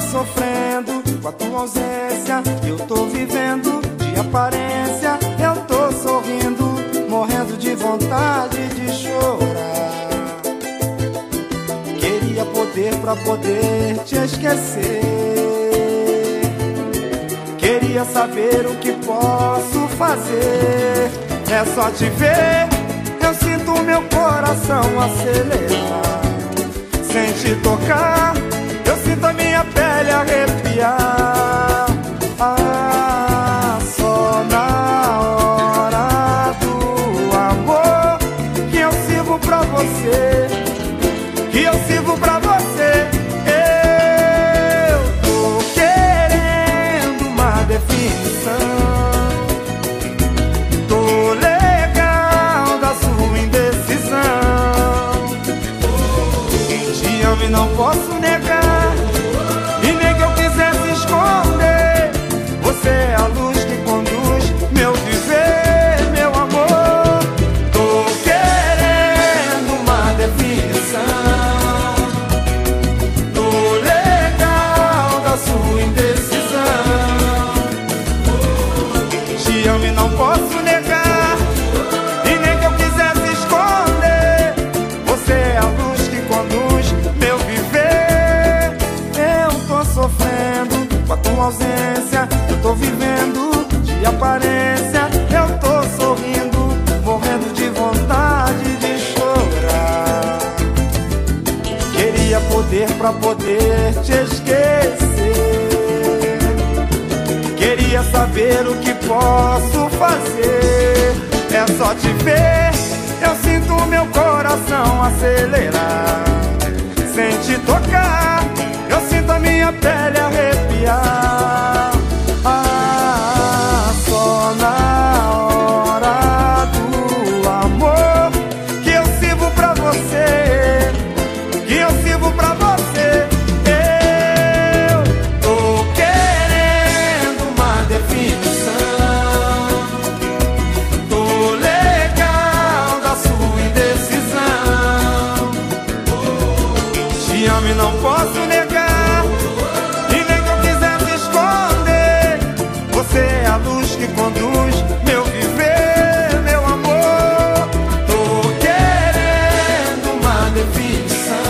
sofrendo com a tua ausência. Eu tô vivendo de aparência. Eu tô sorrindo, morrendo de vontade de chorar. Queria poder pra poder te esquecer. Queria saber o que posso fazer. É só te ver, eu sinto meu coração acelerar. Sem te tocar, arrepiar. Ah, só na hora do amor que eu sirvo pra você. Que eu sirvo pra você. Eu tô querendo uma definição. Tô legal da sua indecisão. Te amo e não posso negar. Aparência. Eu tô sorrindo, morrendo de vontade de chorar. Queria poder pra poder te esquecer. Queria saber o que posso fazer. É só te ver, eu sinto meu coração acelerar. Sem te tocar, eu sinto a minha pele arrepiar. need the sun.